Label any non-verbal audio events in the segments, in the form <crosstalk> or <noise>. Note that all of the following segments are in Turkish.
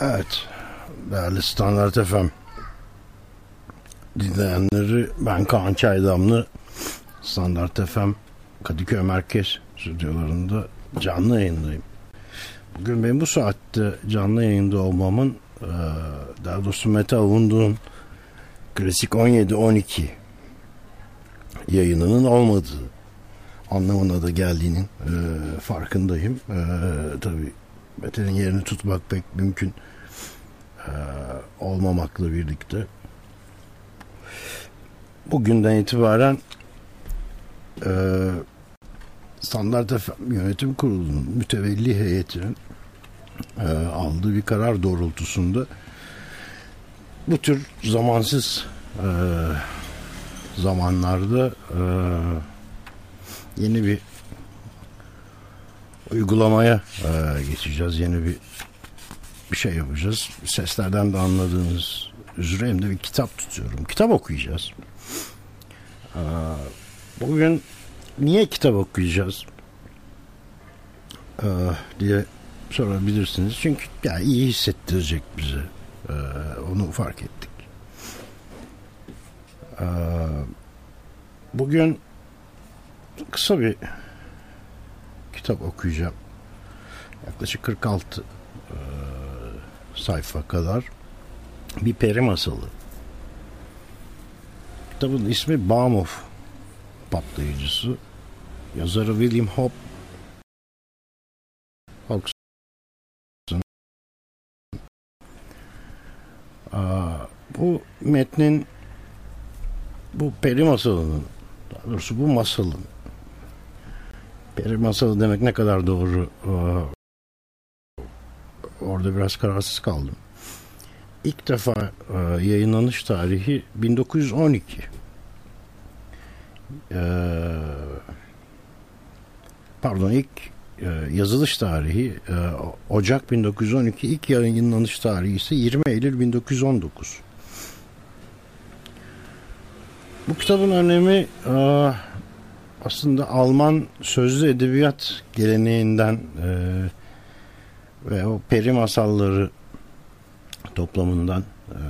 Evet, değerli Standart FM dinleyenleri ben Kaan Çaydamlı Standart FM Kadıköy Merkez stüdyolarında canlı yayındayım. Bugün benim bu saatte canlı yayında olmamın e, daha doğrusu Mete Avunduğ'un Klasik 17-12 yayınının olmadığı anlamına da geldiğinin e, farkındayım. E, tabii Mete'nin yerini tutmak pek mümkün e, olmamakla birlikte. Bugünden itibaren e, Standart Yönetim Kurulu'nun mütevelli heyetinin e, aldığı bir karar doğrultusunda bu tür zamansız e, zamanlarda e, yeni bir uygulamaya e, geçeceğiz. Yeni bir bir şey yapacağız. Seslerden de anladığınız üzere hem de bir kitap tutuyorum. Kitap okuyacağız. E, bugün niye kitap okuyacağız e, diye sorabilirsiniz. Çünkü ya iyi hissettirecek bize. E, onu fark ettik. E, bugün kısa bir kitap okuyacağım. Yaklaşık 46 e, sayfa kadar bir peri masalı. Kitabın ismi Baumhof patlayıcısı. Yazarı William Hope Hawkson. Bu metnin bu peri masalının daha doğrusu bu masalın peri masalı demek ne kadar doğru orada biraz kararsız kaldım. İlk defa yayınlanış tarihi 1912. Pardon ilk yazılış tarihi Ocak 1912 ilk yayınlanış tarihi ise 20 Eylül 1919. Bu kitabın önemi aslında Alman sözlü edebiyat geleneğinden e, ve o peri masalları toplamından e,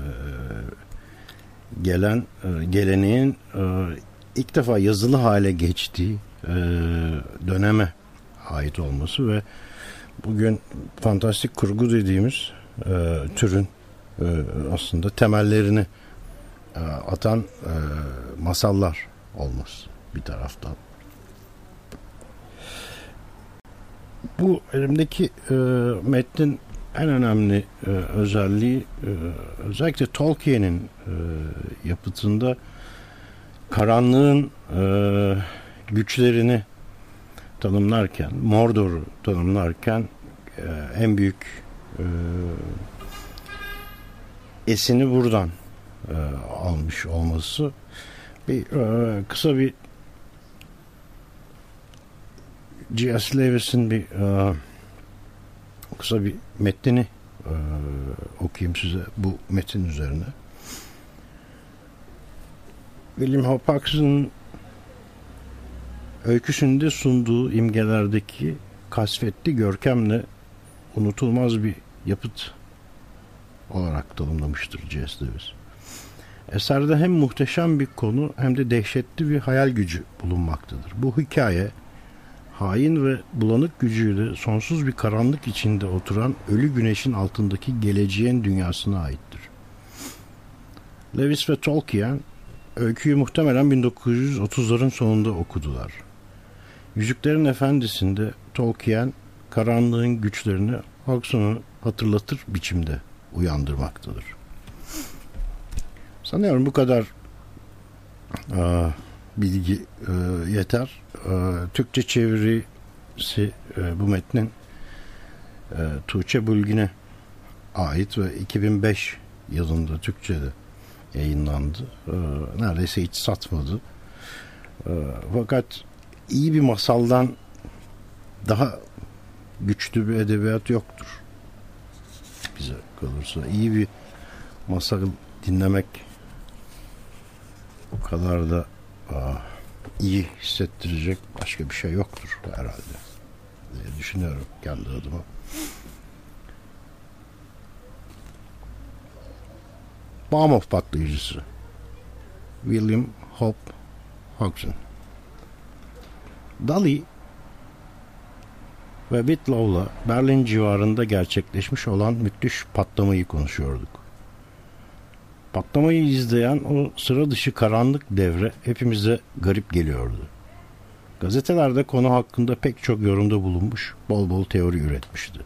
gelen e, geleneğin e, ilk defa yazılı hale geçtiği e, döneme ait olması ve bugün fantastik kurgu dediğimiz e, türün e, aslında temellerini e, atan e, masallar olması bir taraftan. Bu elimdeki e, metnin en önemli e, özelliği e, özellikle Tolkien'in e, yapıtında karanlığın e, güçlerini tanımlarken, Mordor'u tanımlarken e, en büyük e, esini buradan e, almış olması bir e, kısa bir C.S. Lewis'in bir e, kısa bir metnini e, okuyayım size bu metin üzerine. William Hopkins'ın öyküsünde sunduğu imgelerdeki kasvetli görkemle unutulmaz bir yapıt olarak tanımlamıştır C.S. Lewis. Eserde hem muhteşem bir konu hem de dehşetli bir hayal gücü bulunmaktadır. Bu hikaye hain ve bulanık gücüyle sonsuz bir karanlık içinde oturan ölü güneşin altındaki geleceğin dünyasına aittir. Lewis ve Tolkien öyküyü muhtemelen 1930'ların sonunda okudular. Yüzüklerin Efendisi'nde Tolkien karanlığın güçlerini Hawkson'u hatırlatır biçimde uyandırmaktadır. Sanıyorum bu kadar aa, bilgi e, yeter. E, Türkçe çevirisi e, bu metnin e, Tuğçe Bulgin'e ait ve 2005 yılında Türkçe'de yayınlandı. Neredeyse hiç satmadı. Fakat iyi bir masaldan daha güçlü bir edebiyat yoktur. Bize kalırsa iyi bir masal dinlemek o kadar da aa, iyi hissettirecek başka bir şey yoktur herhalde diye düşünüyorum kendi adıma. Baumhof patlayıcısı. William Hope Hodgson. Dali ve Whitlow'la Berlin civarında gerçekleşmiş olan müthiş patlamayı konuşuyorduk. Patlamayı izleyen o sıra dışı karanlık devre hepimize garip geliyordu. Gazetelerde konu hakkında pek çok yorumda bulunmuş, bol bol teori üretmişti.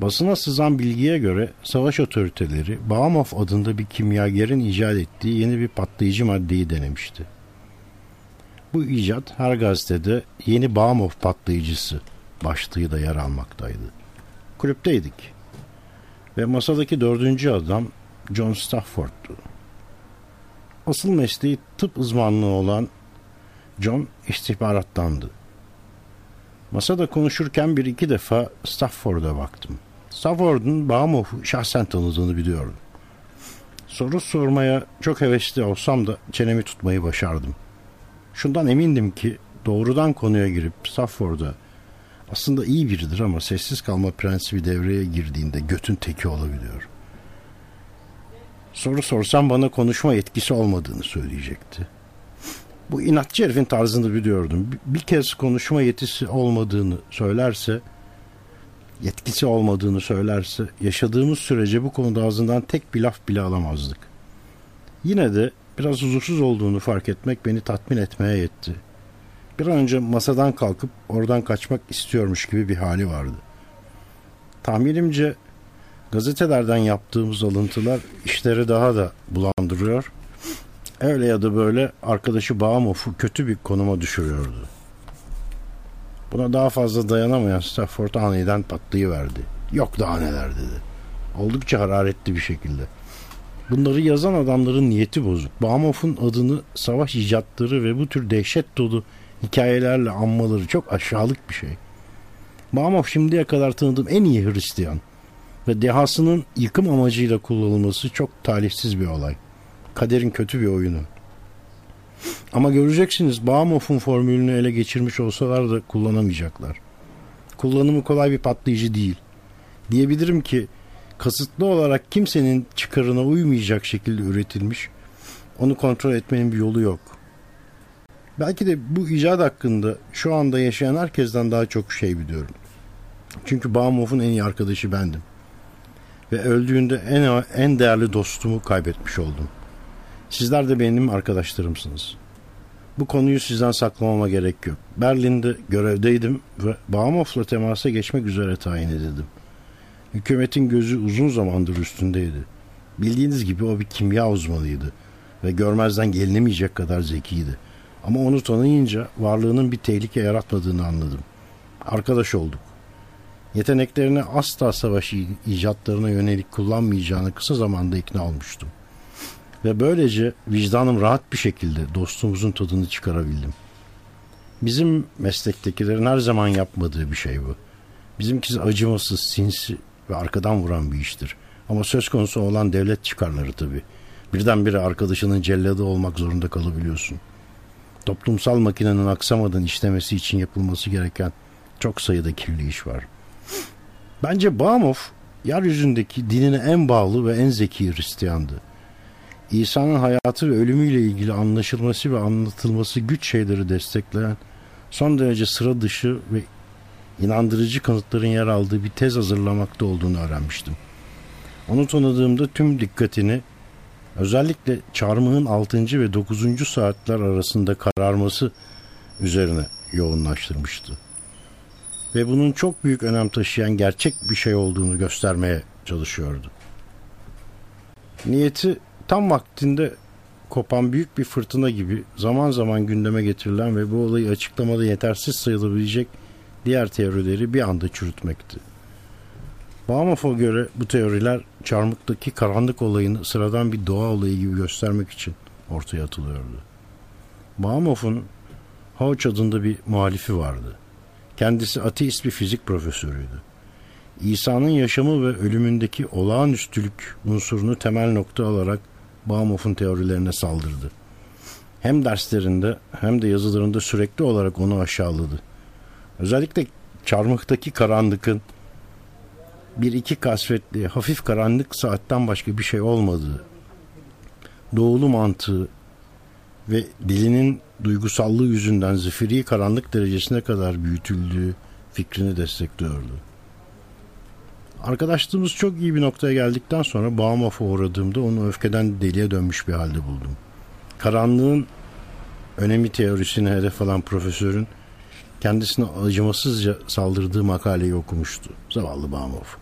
Basına sızan bilgiye göre savaş otoriteleri Baumov adında bir kimyagerin icat ettiği yeni bir patlayıcı maddeyi denemişti. Bu icat her gazetede yeni Baumov patlayıcısı başlığı da yer almaktaydı. Kulüpteydik ve masadaki dördüncü adam John Stafford'tu. Asıl mesleği tıp uzmanlığı olan John istihbarattandı. Masada konuşurken bir iki defa Stafford'a baktım. Stafford'un Baumhoff'u şahsen tanıdığını biliyordum. Soru sormaya çok hevesli olsam da çenemi tutmayı başardım. Şundan emindim ki doğrudan konuya girip Stafford'a aslında iyi biridir ama sessiz kalma prensibi devreye girdiğinde götün teki olabiliyor. Soru sorsam bana konuşma etkisi olmadığını söyleyecekti. Bu inatçı herifin tarzını biliyordum. Bir kez konuşma yetisi olmadığını söylerse, yetkisi olmadığını söylerse, yaşadığımız sürece bu konuda ağzından tek bir laf bile alamazdık. Yine de biraz huzursuz olduğunu fark etmek beni tatmin etmeye yetti. Bir an önce masadan kalkıp oradan kaçmak istiyormuş gibi bir hali vardı. Tahminimce gazetelerden yaptığımız alıntılar işleri daha da bulandırıyor öyle ya da böyle arkadaşı Baumhoff'u kötü bir konuma düşürüyordu. Buna daha fazla dayanamayan Stafford aniden patlayıverdi. Yok daha neler dedi. Oldukça hararetli bir şekilde. Bunları yazan adamların niyeti bozuk. Baumhoff'un adını savaş icatları ve bu tür dehşet dolu hikayelerle anmaları çok aşağılık bir şey. Baumhoff şimdiye kadar tanıdığım en iyi Hristiyan ve dehasının yıkım amacıyla kullanılması çok talihsiz bir olay kaderin kötü bir oyunu. Ama göreceksiniz Baumhoff'un formülünü ele geçirmiş olsalar da kullanamayacaklar. Kullanımı kolay bir patlayıcı değil. Diyebilirim ki kasıtlı olarak kimsenin çıkarına uymayacak şekilde üretilmiş, onu kontrol etmenin bir yolu yok. Belki de bu icat hakkında şu anda yaşayan herkesten daha çok şey biliyorum. Çünkü Baumhoff'un en iyi arkadaşı bendim. Ve öldüğünde en, en değerli dostumu kaybetmiş oldum.'' Sizler de benim arkadaşlarımsınız. Bu konuyu sizden saklamama gerek yok. Berlin'de görevdeydim ve Baumhoff'la temasa geçmek üzere tayin edildim. Hükümetin gözü uzun zamandır üstündeydi. Bildiğiniz gibi o bir kimya uzmanıydı ve görmezden gelinemeyecek kadar zekiydi. Ama onu tanıyınca varlığının bir tehlike yaratmadığını anladım. Arkadaş olduk. Yeteneklerini asla savaş icatlarına yönelik kullanmayacağını kısa zamanda ikna olmuştum. Ve böylece vicdanım rahat bir şekilde dostumuzun tadını çıkarabildim. Bizim meslektekilerin her zaman yapmadığı bir şey bu. Bizimkisi acımasız, sinsi ve arkadan vuran bir iştir. Ama söz konusu olan devlet çıkarları tabii. Birdenbire arkadaşının celladı olmak zorunda kalabiliyorsun. Toplumsal makinenin aksamadan işlemesi için yapılması gereken çok sayıda kirli iş var. Bence Baumhoff yeryüzündeki dinine en bağlı ve en zeki Hristiyandı. İsa'nın hayatı ve ölümüyle ilgili anlaşılması ve anlatılması güç şeyleri destekleyen son derece sıra dışı ve inandırıcı kanıtların yer aldığı bir tez hazırlamakta olduğunu öğrenmiştim. Onu tanıdığımda tüm dikkatini özellikle çarmıhın 6. ve 9. saatler arasında kararması üzerine yoğunlaştırmıştı. Ve bunun çok büyük önem taşıyan gerçek bir şey olduğunu göstermeye çalışıyordu. Niyeti tam vaktinde kopan büyük bir fırtına gibi zaman zaman gündeme getirilen ve bu olayı açıklamada yetersiz sayılabilecek diğer teorileri bir anda çürütmekti. Baumhoff'a göre bu teoriler çarmıktaki karanlık olayını sıradan bir doğa olayı gibi göstermek için ortaya atılıyordu. Baumhoff'un Hauch adında bir muhalifi vardı. Kendisi ateist bir fizik profesörüydü. İsa'nın yaşamı ve ölümündeki olağanüstülük unsurunu temel nokta alarak Baumhoff'un teorilerine saldırdı. Hem derslerinde hem de yazılarında sürekli olarak onu aşağıladı. Özellikle çarmıhtaki karanlıkın bir iki kasvetli hafif karanlık saatten başka bir şey olmadığı, doğulu mantığı ve dilinin duygusallığı yüzünden zifiri karanlık derecesine kadar büyütüldüğü fikrini destekliyordu. Arkadaşlığımız çok iyi bir noktaya geldikten sonra Baumhoff'a uğradığımda onu öfkeden deliye dönmüş bir halde buldum. Karanlığın önemi teorisini hedef alan profesörün kendisine acımasızca saldırdığı makaleyi okumuştu. Zavallı Baumhoff.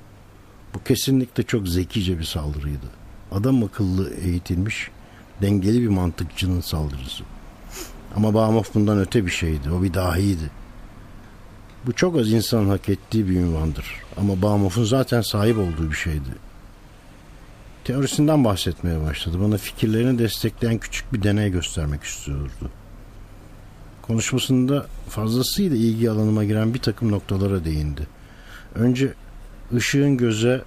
Bu kesinlikle çok zekice bir saldırıydı. Adam akıllı eğitilmiş, dengeli bir mantıkçının saldırısı. Ama Baumhoff bundan öte bir şeydi. O bir dahiydi. Bu çok az insanın hak ettiği bir ünvandır. Ama Baumhoff'un zaten sahip olduğu bir şeydi. Teorisinden bahsetmeye başladı. Bana fikirlerini destekleyen küçük bir deney göstermek istiyordu. Konuşmasında fazlasıyla ilgi alanıma giren bir takım noktalara değindi. Önce ışığın göze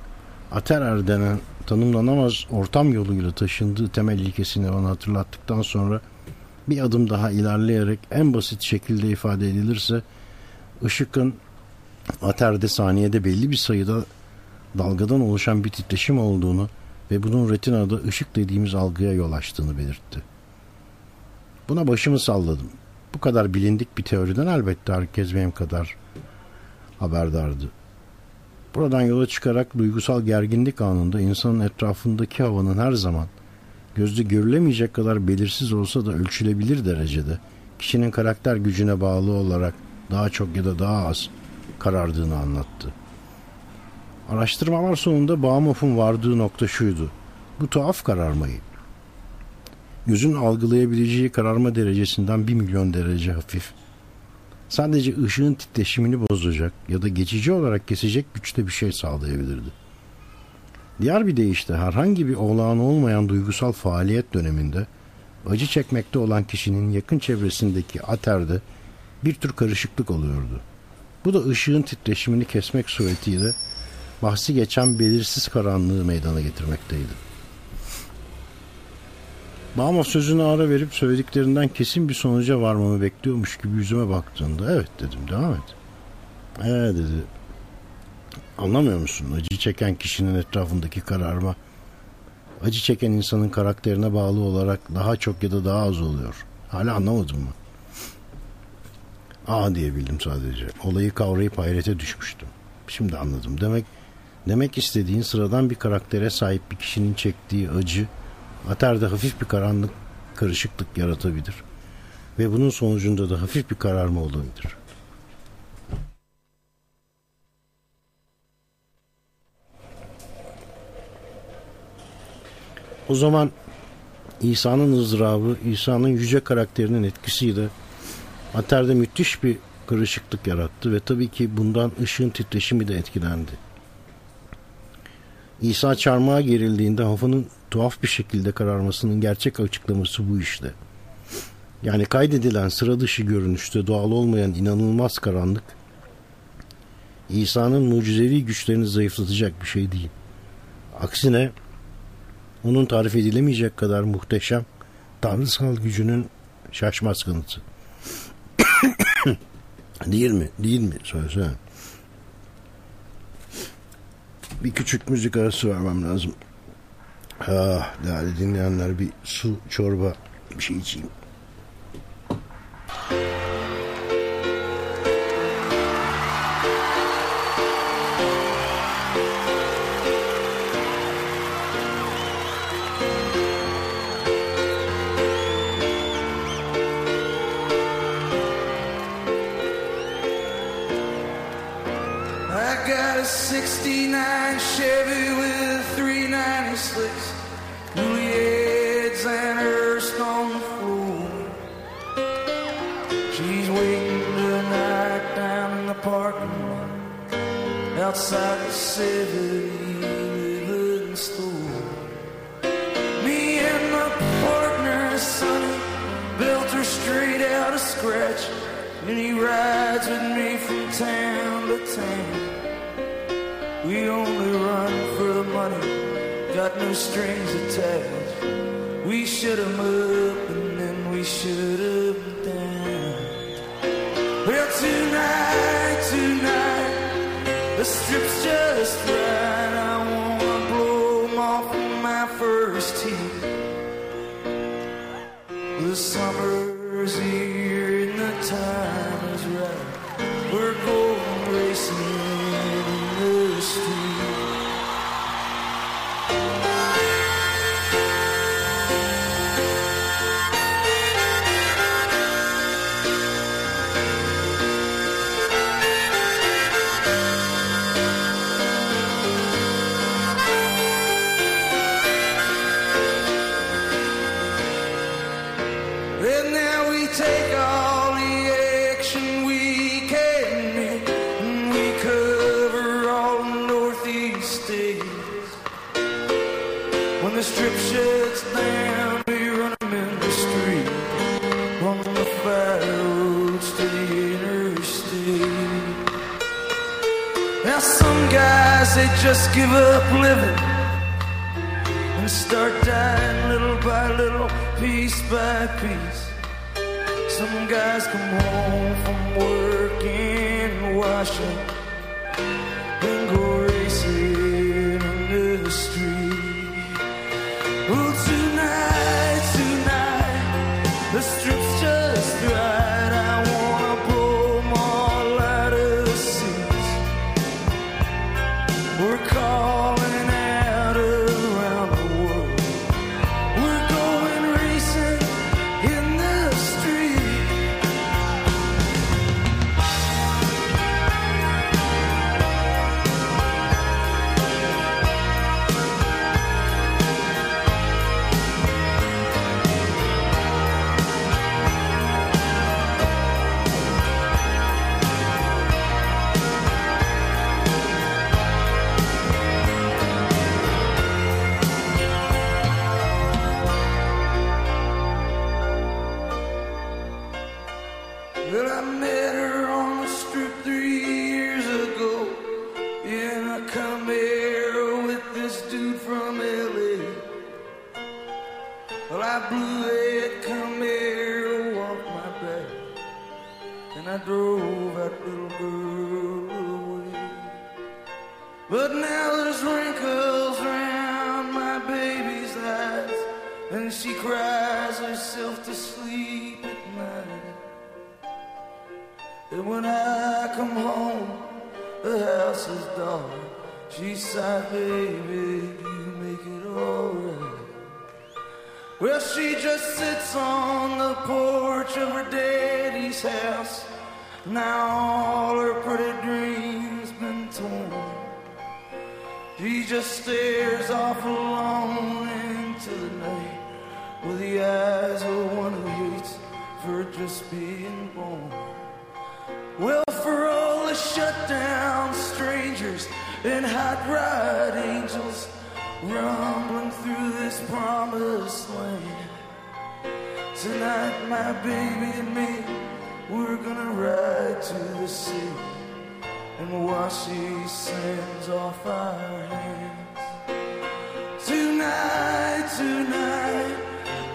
aterer denen tanımlanamaz ortam yoluyla taşındığı temel ilkesini bana hatırlattıktan sonra bir adım daha ilerleyerek en basit şekilde ifade edilirse ışıkın aterde saniyede belli bir sayıda dalgadan oluşan bir titreşim olduğunu ve bunun retinada ışık dediğimiz algıya yol açtığını belirtti. Buna başımı salladım. Bu kadar bilindik bir teoriden elbette herkes benim kadar haberdardı. Buradan yola çıkarak duygusal gerginlik anında insanın etrafındaki havanın her zaman gözde görülemeyecek kadar belirsiz olsa da ölçülebilir derecede kişinin karakter gücüne bağlı olarak daha çok ya da daha az karardığını anlattı. Araştırmalar sonunda Baumhoff'un vardığı nokta şuydu. Bu tuhaf kararmayı gözün algılayabileceği kararma derecesinden bir milyon derece hafif sadece ışığın titreşimini bozacak ya da geçici olarak kesecek güçte bir şey sağlayabilirdi. Diğer bir deyişle herhangi bir olağan olmayan duygusal faaliyet döneminde acı çekmekte olan kişinin yakın çevresindeki aterde bir tür karışıklık oluyordu. Bu da ışığın titreşimini kesmek suretiyle bahsi geçen belirsiz karanlığı meydana getirmekteydi. Baumhoff sözünü ara verip söylediklerinden kesin bir sonuca varmamı bekliyormuş gibi yüzüme baktığında evet dedim devam et. Evet dedi. Anlamıyor musun? Acı çeken kişinin etrafındaki kararma acı çeken insanın karakterine bağlı olarak daha çok ya da daha az oluyor. Hala anlamadın mı? Aa diyebildim sadece. Olayı kavrayıp hayrete düşmüştüm. Şimdi anladım. Demek demek istediğin sıradan bir karaktere sahip bir kişinin çektiği acı Aterde hafif bir karanlık karışıklık yaratabilir. Ve bunun sonucunda da hafif bir kararma olabilir. O zaman İsa'nın ızdırabı, İsa'nın yüce karakterinin etkisiyle Aterde müthiş bir karışıklık yarattı ve tabii ki bundan ışığın titreşimi de etkilendi. İsa çarmıha gerildiğinde havanın tuhaf bir şekilde kararmasının gerçek açıklaması bu işte. Yani kaydedilen sıra dışı görünüşte doğal olmayan inanılmaz karanlık İsa'nın mucizevi güçlerini zayıflatacak bir şey değil. Aksine onun tarif edilemeyecek kadar muhteşem tanrısal gücünün şaşmaz kanıtı. <coughs> değil mi? Değil mi? Söylesene. Bir küçük müzik arası vermem lazım. Ah değerli dinleyenler bir su, çorba bir şey içeyim. got a 69 Chevy with a 390 slicks, newly heads and Hurst on the floor. She's waiting tonight down in the parking lot outside the 7-Eleven store. Me and my partner, Sonny, built her straight out of scratch, and he rides with me from town to town. We only run for the money, got no strings attached. We should have moved and then we shut him down. Well, tonight, tonight. The strip's just right. Just give up living and start dying little by little, piece by piece. Some guys come home from work and wash up and go racing in the street. Oh, tonight, tonight, the strip's Well, she just sits on the porch of her daddy's house. Now all her pretty dreams been torn. She just stares off alone into the night with the eyes of one who hates for just being born. Well, for all the shut down strangers and hot rod angels rumbling through this promised land. Tonight, my baby and me, we're gonna ride to the sea and wash these sands off our hands. Tonight, tonight,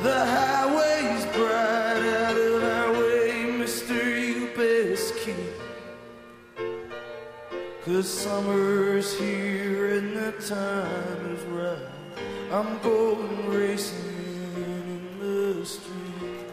the highway's bright out of our way, Mr. Ubisky. Cause summer's here and the time. I'm going racing in the street.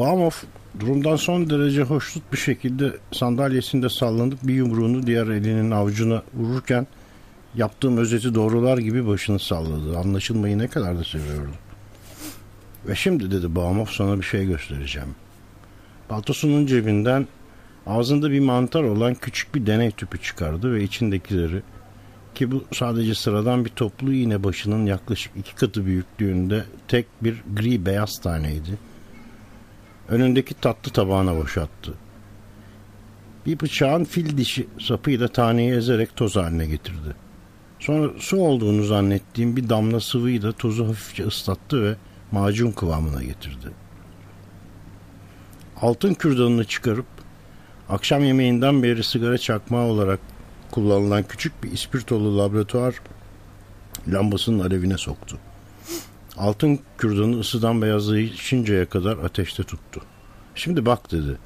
Baumov durumdan son derece hoşnut bir şekilde sandalyesinde sallanıp bir yumruğunu diğer elinin avucuna vururken yaptığım özeti doğrular gibi başını salladı. Anlaşılmayı ne kadar da seviyordu. Ve şimdi dedi Baumov sana bir şey göstereceğim. Paltosunun cebinden ağzında bir mantar olan küçük bir deney tüpü çıkardı ve içindekileri ki bu sadece sıradan bir toplu iğne başının yaklaşık iki katı büyüklüğünde tek bir gri beyaz taneydi. Önündeki tatlı tabağına boşalttı. Bir bıçağın fil dişi sapıyla taneyi ezerek toz haline getirdi. Sonra su olduğunu zannettiğim bir damla sıvıyı da tozu hafifçe ıslattı ve macun kıvamına getirdi. Altın kürdanını çıkarıp akşam yemeğinden beri sigara çakmağı olarak kullanılan küçük bir ispirtolu laboratuvar lambasının alevine soktu. Altın kürdanı ısıdan beyazlaşıncaya kadar ateşte tuttu. Şimdi bak dedi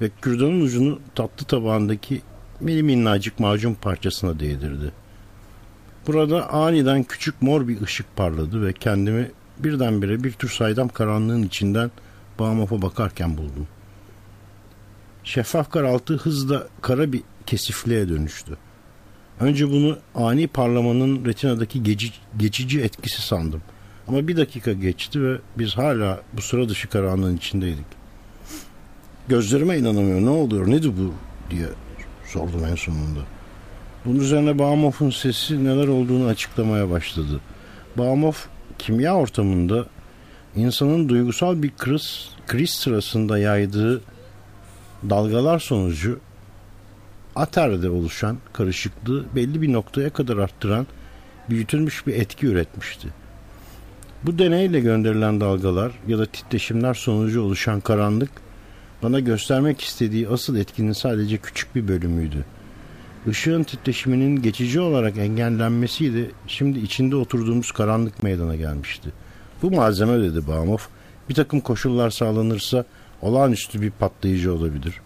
ve kürdanın ucunu tatlı tabağındaki mini minnacık macun parçasına değdirdi. Burada aniden küçük mor bir ışık parladı ve kendimi birdenbire bir tür saydam karanlığın içinden Bağmaf'a bakarken buldum. Şeffaf karaltı hızla kara bir kesifliğe dönüştü. Önce bunu ani parlamanın retinadaki geçici etkisi sandım. Ama bir dakika geçti ve biz hala bu sıra dışı karanlığın içindeydik. Gözlerime inanamıyor. Ne oluyor? Nedir bu? diye sordum en sonunda. Bunun üzerine Baumov'un sesi neler olduğunu açıklamaya başladı. Baumov kimya ortamında insanın duygusal bir kriz, kriz sırasında yaydığı dalgalar sonucu aterde oluşan karışıklığı belli bir noktaya kadar arttıran büyütülmüş bir etki üretmişti. Bu deneyle gönderilen dalgalar ya da titreşimler sonucu oluşan karanlık bana göstermek istediği asıl etkinin sadece küçük bir bölümüydü. Işığın titreşiminin geçici olarak engellenmesiyle şimdi içinde oturduğumuz karanlık meydana gelmişti. Bu malzeme dedi Baumov bir takım koşullar sağlanırsa olağanüstü bir patlayıcı olabilir.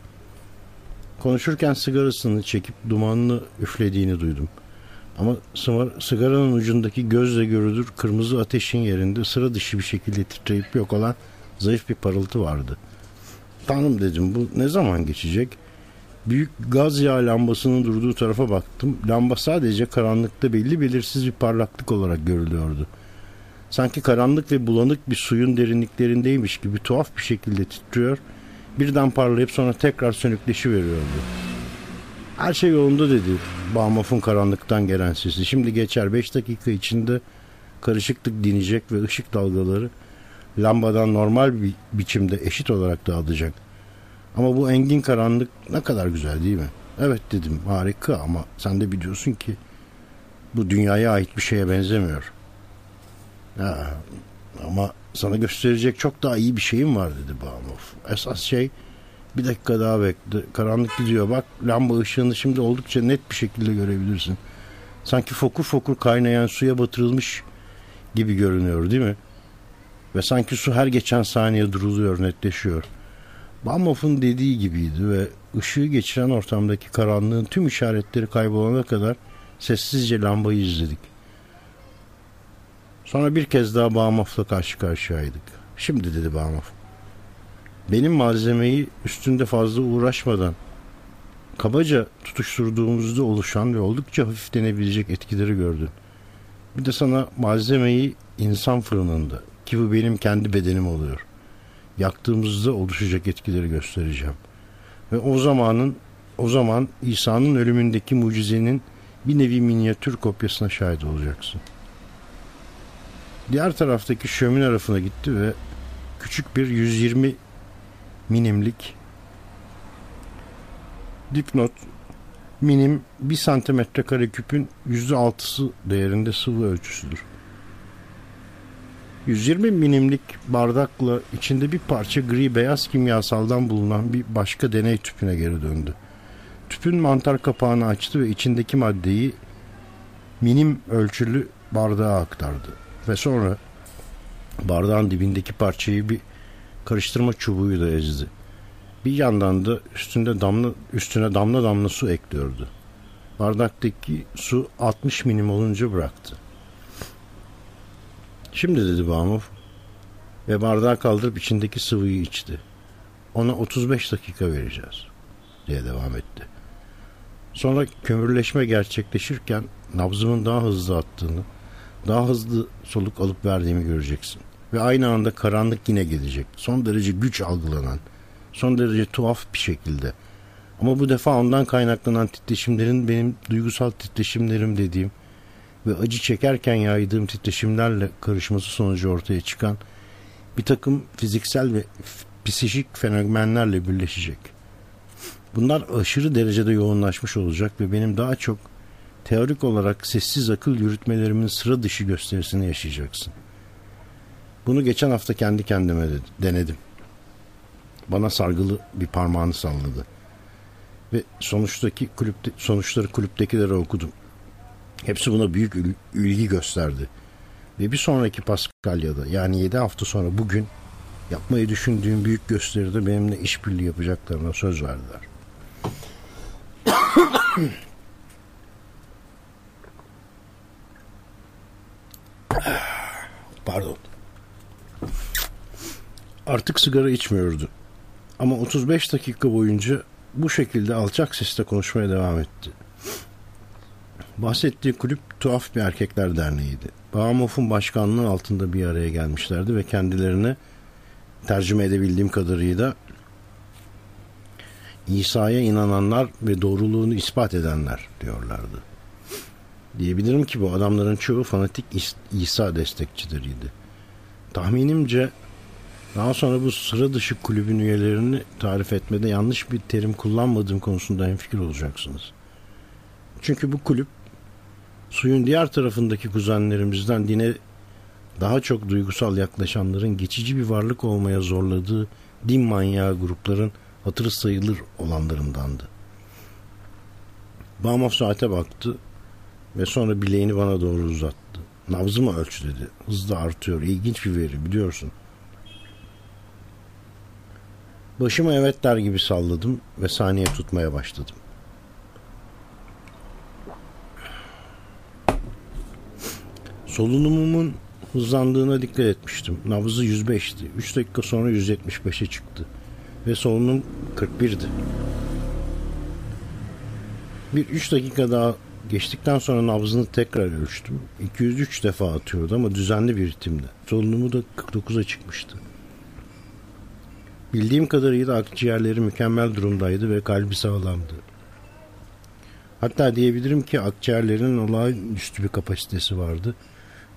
Konuşurken sigarasını çekip dumanını üflediğini duydum. Ama sigaranın ucundaki gözle görülür kırmızı ateşin yerinde sıra dışı bir şekilde titreyip yok olan zayıf bir parıltı vardı. Tanrım dedim bu ne zaman geçecek? Büyük gaz yağı lambasının durduğu tarafa baktım. Lamba sadece karanlıkta belli belirsiz bir parlaklık olarak görülüyordu. Sanki karanlık ve bulanık bir suyun derinliklerindeymiş gibi tuhaf bir şekilde titriyor. Birden parlayıp sonra tekrar sönükleşi veriyordu. Her şey yolunda dedi Bağmaf'ın karanlıktan gelen sesi. Şimdi geçer beş dakika içinde karışıklık dinecek ve ışık dalgaları lambadan normal bir biçimde eşit olarak dağılacak. Ama bu engin karanlık ne kadar güzel değil mi? Evet dedim harika ama sen de biliyorsun ki bu dünyaya ait bir şeye benzemiyor. Ya, ama sana gösterecek çok daha iyi bir şeyim var dedi Baumov. Esas şey bir dakika daha bekle. Karanlık gidiyor. Bak lamba ışığını şimdi oldukça net bir şekilde görebilirsin. Sanki fokur fokur kaynayan suya batırılmış gibi görünüyor değil mi? Ve sanki su her geçen saniye duruluyor, netleşiyor. Baumov'un dediği gibiydi ve ışığı geçiren ortamdaki karanlığın tüm işaretleri kaybolana kadar sessizce lambayı izledik. Sonra bir kez daha Baumov'la karşı karşıyaydık. Şimdi dedi Baumov. Benim malzemeyi üstünde fazla uğraşmadan kabaca tutuşturduğumuzda oluşan ve oldukça hafiflenebilecek etkileri gördün. Bir de sana malzemeyi insan fırınında ki bu benim kendi bedenim oluyor. Yaktığımızda oluşacak etkileri göstereceğim. Ve o zamanın o zaman İsa'nın ölümündeki mucizenin bir nevi minyatür kopyasına şahit olacaksın. Diğer taraftaki şömine rafına gitti ve küçük bir 120 minimlik dipnot minim 1 santimetre kare küpün %6'sı değerinde sıvı ölçüsüdür. 120 minimlik bardakla içinde bir parça gri beyaz kimyasaldan bulunan bir başka deney tüpüne geri döndü. Tüpün mantar kapağını açtı ve içindeki maddeyi minim ölçülü bardağa aktardı. Ve sonra bardağın dibindeki parçayı bir karıştırma çubuğuyla ezdi. Bir yandan da üstünde damla üstüne damla damla su ekliyordu. Bardaktaki su 60 milim olunca bıraktı. Şimdi dedi Bamov ve bardağı kaldırıp içindeki sıvıyı içti. ona 35 dakika vereceğiz diye devam etti. Sonra kömürleşme gerçekleşirken nabzımın daha hızlı attığını, daha hızlı soluk alıp verdiğimi göreceksin. Ve aynı anda karanlık yine gelecek. Son derece güç algılanan, son derece tuhaf bir şekilde. Ama bu defa ondan kaynaklanan titreşimlerin benim duygusal titreşimlerim dediğim ve acı çekerken yaydığım titreşimlerle karışması sonucu ortaya çıkan bir takım fiziksel ve psikik fenomenlerle birleşecek. Bunlar aşırı derecede yoğunlaşmış olacak ve benim daha çok teorik olarak sessiz akıl yürütmelerimin sıra dışı gösterisini yaşayacaksın. Bunu geçen hafta kendi kendime denedim. Bana sargılı bir parmağını salladı. Ve sonuçtaki kulüpte, sonuçları kulüptekilere okudum. Hepsi buna büyük ilgi gösterdi. Ve bir sonraki Paskalya'da yani 7 hafta sonra bugün yapmayı düşündüğüm büyük gösteride benimle işbirliği yapacaklarına söz verdiler. <coughs> Pardon. Artık sigara içmiyordu. Ama 35 dakika boyunca bu şekilde alçak sesle konuşmaya devam etti. Bahsettiği kulüp tuhaf bir erkekler derneğiydi. Bahamov'un başkanlığı altında bir araya gelmişlerdi ve kendilerine tercüme edebildiğim kadarıyla İsa'ya inananlar ve doğruluğunu ispat edenler diyorlardı. Diyebilirim ki bu adamların çoğu fanatik İsa destekçileriydi. Tahminimce daha sonra bu sıra dışı kulübün üyelerini tarif etmede yanlış bir terim kullanmadığım konusunda hemfikir olacaksınız. Çünkü bu kulüp suyun diğer tarafındaki kuzenlerimizden dine daha çok duygusal yaklaşanların geçici bir varlık olmaya zorladığı din manyağı grupların hatırı sayılır olanlarındandı. Bağmaf saate baktı ve sonra bileğini bana doğru uzattı. Nabzımı ölç dedi. Hızla artıyor. İlginç bir veri biliyorsun. Başımı evet der gibi salladım ve saniye tutmaya başladım. Solunumumun hızlandığına dikkat etmiştim. Nabzı 105'ti. 3 dakika sonra 175'e çıktı. Ve solunum 41'di. Bir 3 dakika daha geçtikten sonra nabzını tekrar ölçtüm. 203 defa atıyordu ama düzenli bir ritimde. Solunumu da 49'a çıkmıştı. Bildiğim kadarıyla akciğerleri mükemmel durumdaydı ve kalbi sağlamdı. Hatta diyebilirim ki akciğerlerin olağanüstü bir kapasitesi vardı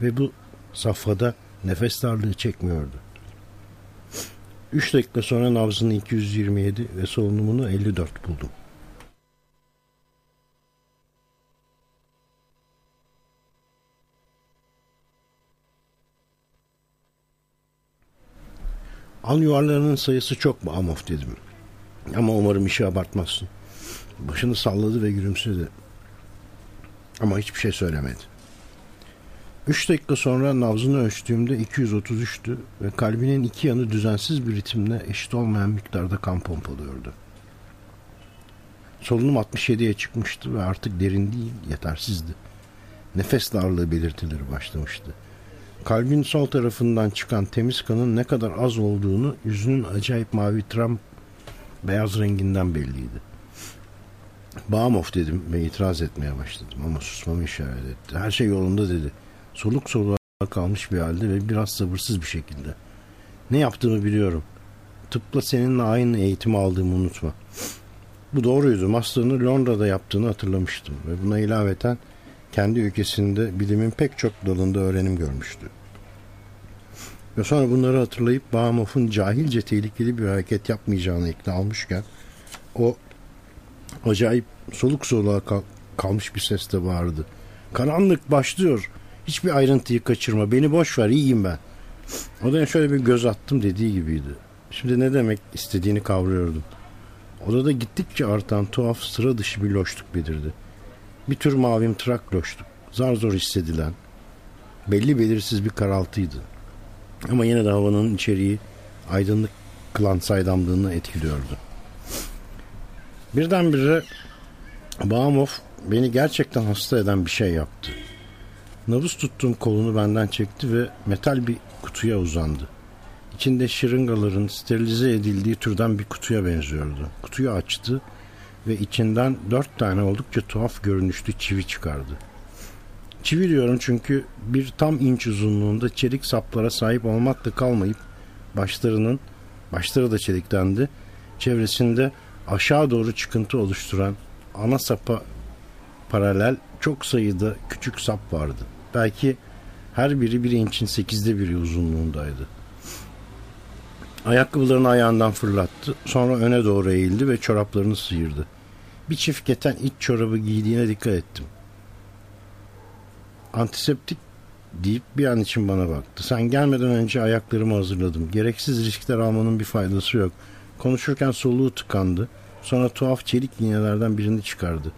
ve bu safhada nefes darlığı çekmiyordu. 3 dakika sonra nabzını 227 ve solunumunu 54 buldum. Al yuvarlarının sayısı çok mu Amof dedim. Ama umarım işi abartmazsın. Başını salladı ve gülümsedi. Ama hiçbir şey söylemedi. Üç dakika sonra nabzını ölçtüğümde 233'tü ve kalbinin iki yanı düzensiz bir ritimle eşit olmayan miktarda kan pompalıyordu. Solunum 67'ye çıkmıştı ve artık derin değil, yetersizdi. Nefes darlığı belirtileri başlamıştı. Kalbin sol tarafından çıkan temiz kanın ne kadar az olduğunu yüzünün acayip mavi tram beyaz renginden belliydi. Bağmov dedim ve itiraz etmeye başladım ama susmamı işaret etti. Her şey yolunda dedi. Soluk soluğa kalmış bir halde ve biraz sabırsız bir şekilde. Ne yaptığımı biliyorum. Tıpla seninle aynı eğitimi aldığımı unutma. Bu doğruydu. Master'ını Londra'da yaptığını hatırlamıştım ve buna ilaveten kendi ülkesinde bilimin pek çok dalında öğrenim görmüştü. Ve sonra bunları hatırlayıp Bahamov'un cahilce tehlikeli bir hareket yapmayacağını ikna olmuşken o acayip soluk soluğa kal- kalmış bir sesle bağırdı. Karanlık başlıyor. Hiçbir ayrıntıyı kaçırma. Beni boş ver iyiyim ben. O da şöyle bir göz attım dediği gibiydi. Şimdi ne demek istediğini kavruyordum. Odada gittikçe artan tuhaf sıra dışı bir loşluk belirdi. Bir tür mavim trak loşluk. Zar zor hissedilen. Belli belirsiz bir karaltıydı. Ama yine de havanın içeriği aydınlık kılan saydamlığını etkiliyordu. Birdenbire Bahamov beni gerçekten hasta eden bir şey yaptı. Nabız tuttuğum kolunu benden çekti ve metal bir kutuya uzandı. İçinde şırıngaların sterilize edildiği türden bir kutuya benziyordu. Kutuyu açtı ve içinden dört tane oldukça tuhaf görünüşlü çivi çıkardı. Çivi diyorum çünkü bir tam inç uzunluğunda çelik saplara sahip olmakla kalmayıp başlarının, başları da çeliktendi, çevresinde aşağı doğru çıkıntı oluşturan ana sapa paralel çok sayıda küçük sap vardı. Belki her biri bir inçin sekizde biri uzunluğundaydı. Ayakkabılarını ayağından fırlattı. Sonra öne doğru eğildi ve çoraplarını sıyırdı. Bir çift keten iç çorabı giydiğine dikkat ettim. Antiseptik deyip bir an için bana baktı. Sen gelmeden önce ayaklarımı hazırladım. Gereksiz riskler almanın bir faydası yok. Konuşurken soluğu tıkandı. Sonra tuhaf çelik iğnelerden birini çıkardı.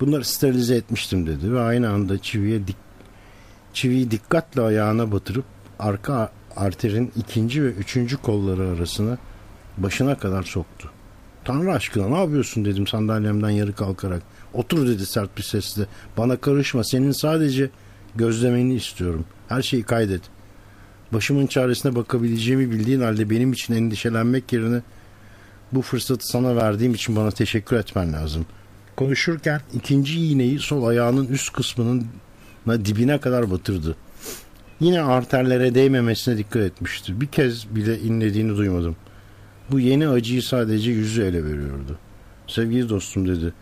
Bunları sterilize etmiştim dedi ve aynı anda çiviye dik çiviyi dikkatle ayağına batırıp arka arterin ikinci ve üçüncü kolları arasına başına kadar soktu. Tanrı aşkına ne yapıyorsun dedim sandalyemden yarı kalkarak. Otur dedi sert bir sesle. Bana karışma senin sadece gözlemeni istiyorum. Her şeyi kaydet. Başımın çaresine bakabileceğimi bildiğin halde benim için endişelenmek yerine bu fırsatı sana verdiğim için bana teşekkür etmen lazım. Konuşurken ikinci iğneyi sol ayağının üst kısmının dibine kadar batırdı. Yine arterlere değmemesine dikkat etmişti. Bir kez bile inlediğini duymadım. Bu yeni acıyı sadece yüzü ele veriyordu. Sevgili dostum dedi.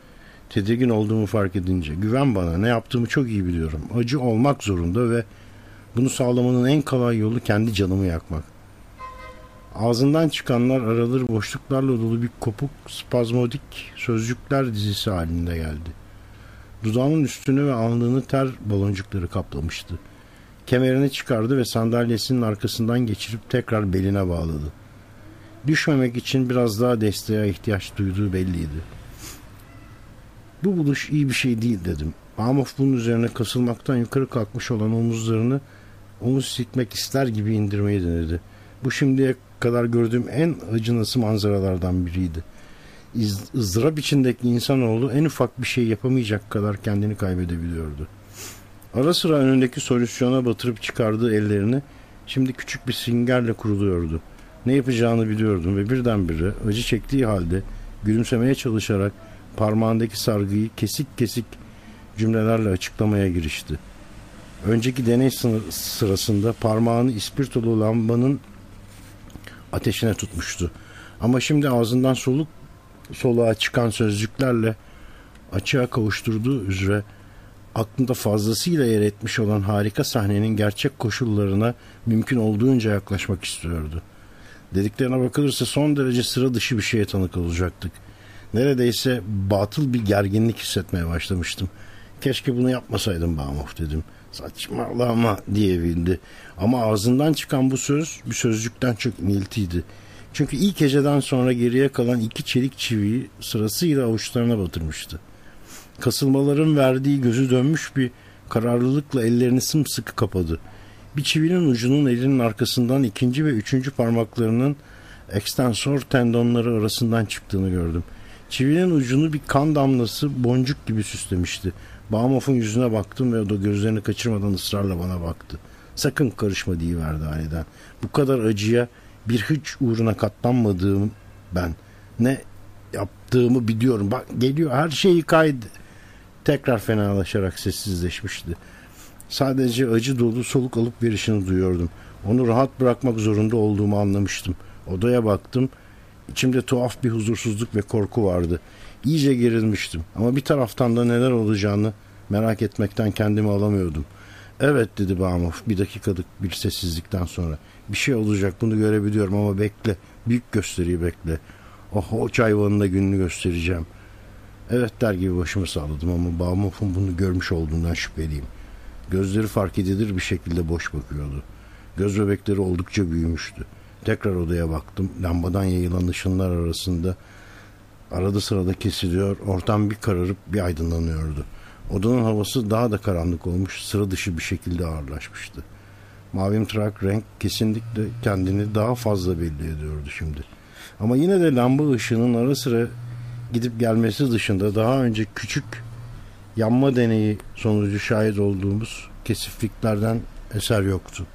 Tedirgin olduğumu fark edince. Güven bana ne yaptığımı çok iyi biliyorum. Acı olmak zorunda ve bunu sağlamanın en kolay yolu kendi canımı yakmak. Ağzından çıkanlar araları boşluklarla dolu bir kopuk spazmodik sözcükler dizisi halinde geldi. Dudağının üstünü ve alnını ter baloncukları kaplamıştı. Kemerini çıkardı ve sandalyesinin arkasından geçirip tekrar beline bağladı. Düşmemek için biraz daha desteğe ihtiyaç duyduğu belliydi. Bu buluş iyi bir şey değil dedim. Amov bunun üzerine kasılmaktan yukarı kalkmış olan omuzlarını omuz sikmek ister gibi indirmeyi denedi. Bu şimdiye kadar gördüğüm en acınası manzaralardan biriydi. İz, ızdırap içindeki insanoğlu en ufak bir şey yapamayacak kadar kendini kaybedebiliyordu. Ara sıra önündeki solüsyona batırıp çıkardığı ellerini şimdi küçük bir singerle kuruluyordu. Ne yapacağını biliyordum ve birdenbire acı çektiği halde gülümsemeye çalışarak parmağındaki sargıyı kesik kesik cümlelerle açıklamaya girişti. Önceki deney sırasında parmağını ispirtolu lambanın ateşine tutmuştu. Ama şimdi ağzından soluk soluğa çıkan sözcüklerle açığa kavuşturduğu üzere aklında fazlasıyla yer etmiş olan harika sahnenin gerçek koşullarına mümkün olduğunca yaklaşmak istiyordu. Dediklerine bakılırsa son derece sıra dışı bir şeye tanık olacaktık. Neredeyse batıl bir gerginlik hissetmeye başlamıştım. Keşke bunu yapmasaydım Bamof dedim. Saçmalama diyebildi. Ama ağzından çıkan bu söz bir sözcükten çok iniltiydi. Çünkü ilk geceden sonra geriye kalan iki çelik çiviyi sırasıyla avuçlarına batırmıştı. Kasılmaların verdiği gözü dönmüş bir kararlılıkla ellerini sımsıkı kapadı. Bir çivinin ucunun elinin arkasından ikinci ve üçüncü parmaklarının ekstensor tendonları arasından çıktığını gördüm. Çivinin ucunu bir kan damlası boncuk gibi süslemişti. Bahamof'un yüzüne baktım ve o da gözlerini kaçırmadan ısrarla bana baktı. Sakın karışma verdi aniden. Bu kadar acıya bir hiç uğruna katlanmadığım ben. Ne yaptığımı biliyorum. Bak geliyor her şeyi kaydı. Tekrar fenalaşarak sessizleşmişti. Sadece acı dolu soluk alıp verişini duyuyordum. Onu rahat bırakmak zorunda olduğumu anlamıştım. Odaya baktım. İçimde tuhaf bir huzursuzluk ve korku vardı. İyice gerilmiştim ama bir taraftan da neler olacağını merak etmekten kendimi alamıyordum. Evet dedi Bamov bir dakikalık bir sessizlikten sonra. Bir şey olacak bunu görebiliyorum ama bekle. Büyük gösteriyi bekle. Oh o çayvanına gününü göstereceğim. Evet der gibi başımı sağladım ama Bamov'un bunu görmüş olduğundan şüpheliyim. Gözleri fark edilir bir şekilde boş bakıyordu. Göz bebekleri oldukça büyümüştü. Tekrar odaya baktım. Lambadan yayılan ışınlar arasında arada sırada kesiliyor. Ortam bir kararıp bir aydınlanıyordu. Odanın havası daha da karanlık olmuş, sıra dışı bir şekilde ağırlaşmıştı. Mavimtırak renk kesinlikle kendini daha fazla belli ediyordu şimdi. Ama yine de lamba ışığının ara sıra gidip gelmesi dışında daha önce küçük yanma deneyi sonucu şahit olduğumuz kesifliklerden eser yoktu.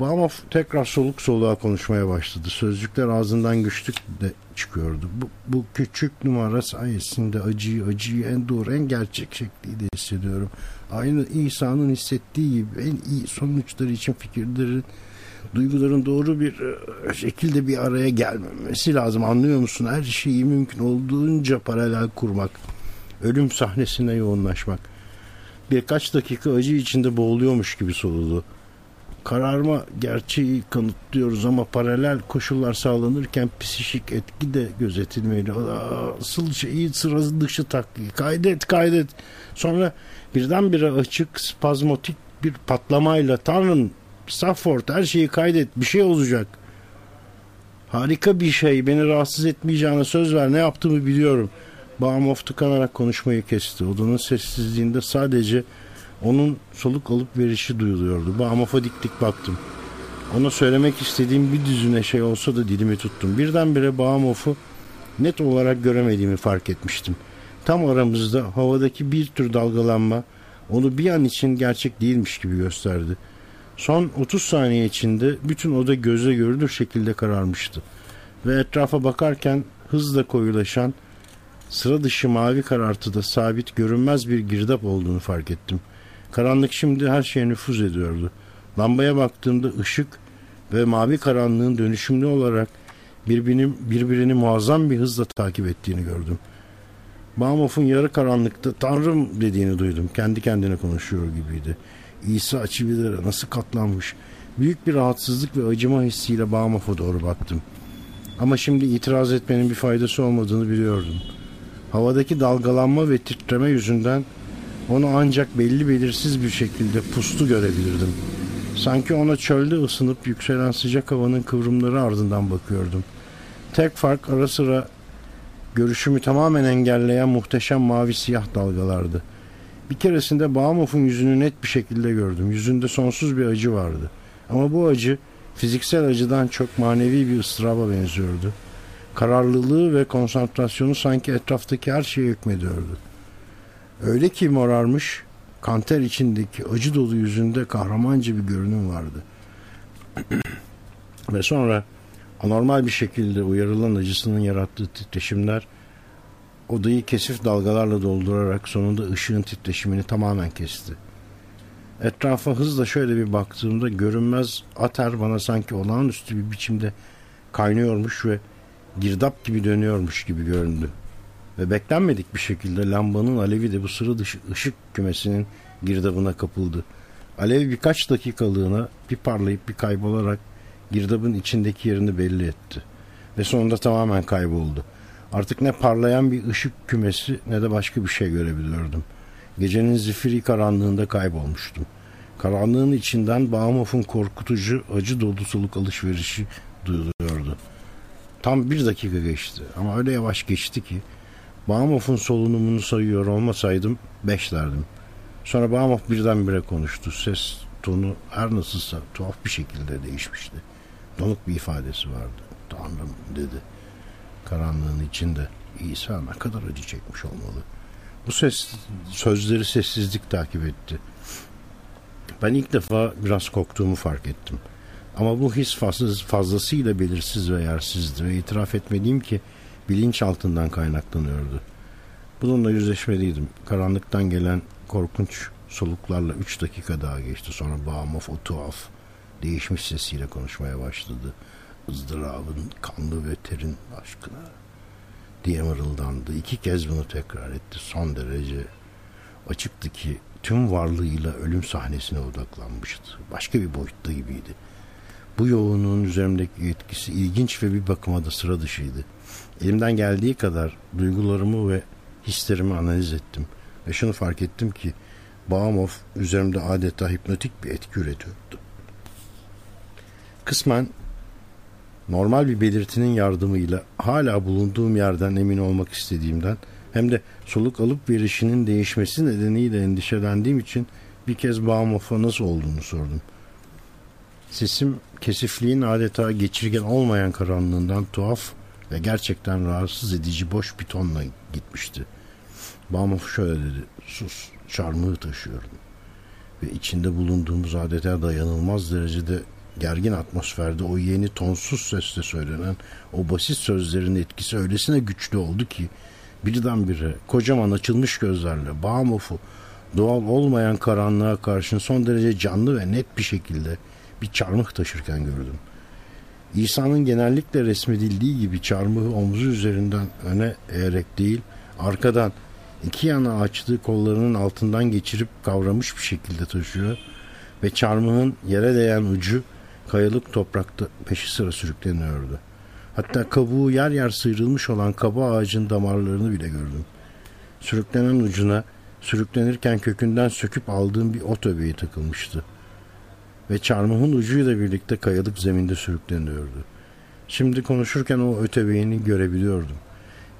Bağmov tekrar soluk soluğa konuşmaya başladı. Sözcükler ağzından güçlük de çıkıyordu. Bu, bu küçük numara sayesinde acıyı, acıyı en doğru, en gerçek şekliyle hissediyorum. Aynı İsa'nın hissettiği gibi en iyi sonuçları için fikirlerin, duyguların doğru bir e, şekilde bir araya gelmemesi lazım. Anlıyor musun? Her şeyi mümkün olduğunca paralel kurmak. Ölüm sahnesine yoğunlaşmak. Birkaç dakika acı içinde boğuluyormuş gibi soludu kararma gerçeği kanıtlıyoruz ama paralel koşullar sağlanırken psişik etki de gözetilmeli. Asıl şeyi sıra dışı taklit. Kaydet kaydet. Sonra birdenbire açık spazmotik bir patlamayla Tanrım Stafford her şeyi kaydet bir şey olacak. Harika bir şey beni rahatsız etmeyeceğine söz ver ne yaptığımı biliyorum. Bağmof tıkanarak konuşmayı kesti. Odanın sessizliğinde sadece onun soluk alıp verişi duyuluyordu. Bu amofa dik dik baktım. Ona söylemek istediğim bir düzüne şey olsa da dilimi tuttum. Birdenbire Bahamof'u net olarak göremediğimi fark etmiştim. Tam aramızda havadaki bir tür dalgalanma onu bir an için gerçek değilmiş gibi gösterdi. Son 30 saniye içinde bütün oda göze görülür şekilde kararmıştı. Ve etrafa bakarken hızla koyulaşan sıra dışı mavi karartıda sabit görünmez bir girdap olduğunu fark ettim.'' Karanlık şimdi her şeye nüfuz ediyordu. Lambaya baktığımda ışık ve mavi karanlığın dönüşümlü olarak birbirini, birbirini muazzam bir hızla takip ettiğini gördüm. Baumhoff'un yarı karanlıkta Tanrım dediğini duydum. Kendi kendine konuşuyor gibiydi. İsa çivilere nasıl katlanmış. Büyük bir rahatsızlık ve acıma hissiyle Baumhoff'a doğru baktım. Ama şimdi itiraz etmenin bir faydası olmadığını biliyordum. Havadaki dalgalanma ve titreme yüzünden onu ancak belli belirsiz bir şekilde puslu görebilirdim. Sanki ona çölde ısınıp yükselen sıcak havanın kıvrımları ardından bakıyordum. Tek fark ara sıra görüşümü tamamen engelleyen muhteşem mavi siyah dalgalardı. Bir keresinde Bahamof'un yüzünü net bir şekilde gördüm. Yüzünde sonsuz bir acı vardı. Ama bu acı fiziksel acıdan çok manevi bir ıstıraba benziyordu. Kararlılığı ve konsantrasyonu sanki etraftaki her şeye hükmediyordu. Öyle ki morarmış, kanter içindeki acı dolu yüzünde kahramanca bir görünüm vardı. <clears throat> Ve sonra anormal bir şekilde uyarılan acısının yarattığı titreşimler odayı kesif dalgalarla doldurarak sonunda ışığın titreşimini tamamen kesti. Etrafa hızla şöyle bir baktığımda görünmez ater bana sanki olağanüstü bir biçimde kaynıyormuş ve girdap gibi dönüyormuş gibi göründü. Ve beklenmedik bir şekilde lambanın alevi de bu sıra dışı ışık kümesinin girdabına kapıldı. Alev birkaç dakikalığına bir parlayıp bir kaybolarak girdabın içindeki yerini belli etti. Ve sonunda tamamen kayboldu. Artık ne parlayan bir ışık kümesi ne de başka bir şey görebiliyordum. Gecenin zifiri karanlığında kaybolmuştum. Karanlığın içinden Bahamof'un korkutucu, acı dolu soluk alışverişi duyuluyordu. Tam bir dakika geçti ama öyle yavaş geçti ki Bahamov'un solunumunu sayıyor olmasaydım beş derdim. Sonra Bahamov birdenbire konuştu. Ses tonu her nasılsa tuhaf bir şekilde değişmişti. Donuk bir ifadesi vardı. Tanrım dedi. Karanlığın içinde İsa ne kadar acı çekmiş olmalı. Bu ses sözleri sessizlik takip etti. Ben ilk defa biraz korktuğumu fark ettim. Ama bu his fazlasıyla belirsiz ve yersizdi ve itiraf etmeliyim ki bilinç altından kaynaklanıyordu. Bununla yüzleşmeliydim. Karanlıktan gelen korkunç soluklarla üç dakika daha geçti. Sonra Bahamov o tuhaf, değişmiş sesiyle konuşmaya başladı. Izdırabın kanlı ve terin aşkına diye mırıldandı. İki kez bunu tekrar etti. Son derece açıktı ki tüm varlığıyla ölüm sahnesine odaklanmıştı. Başka bir boyutta gibiydi. Bu yoğunluğun üzerimdeki etkisi ilginç ve bir bakıma da sıra dışıydı. Elimden geldiği kadar duygularımı ve hislerimi analiz ettim. Ve şunu fark ettim ki Baumov üzerimde adeta hipnotik bir etki üretiyordu. Kısmen normal bir belirtinin yardımıyla hala bulunduğum yerden emin olmak istediğimden hem de soluk alıp verişinin değişmesi nedeniyle endişelendiğim için bir kez Baumov'a nasıl olduğunu sordum. Sesim kesifliğin adeta geçirgen olmayan karanlığından tuhaf ve gerçekten rahatsız edici boş bir tonla gitmişti. Baumhoff şöyle dedi. Sus, çarmıhı taşıyorum. Ve içinde bulunduğumuz adeta dayanılmaz derecede gergin atmosferde o yeni tonsuz sesle söylenen o basit sözlerin etkisi öylesine güçlü oldu ki birdenbire kocaman açılmış gözlerle Bahamof'u doğal olmayan karanlığa karşın son derece canlı ve net bir şekilde bir çarmıh taşırken gördüm. İsa'nın genellikle resmedildiği gibi çarmıhı omzu üzerinden öne eğerek değil, arkadan iki yana açtığı kollarının altından geçirip kavramış bir şekilde taşıyor ve çarmıhın yere değen ucu kayalık toprakta peşi sıra sürükleniyordu. Hatta kabuğu yer yer sıyrılmış olan kaba ağacın damarlarını bile gördüm. Sürüklenen ucuna sürüklenirken kökünden söküp aldığım bir ot öbeği takılmıştı. Ve çarmıhın ucuyla birlikte kayalık zeminde sürükleniyordu. Şimdi konuşurken o ötebeğini görebiliyordum.